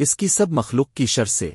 اس کی سب مخلوق کی شر سے۔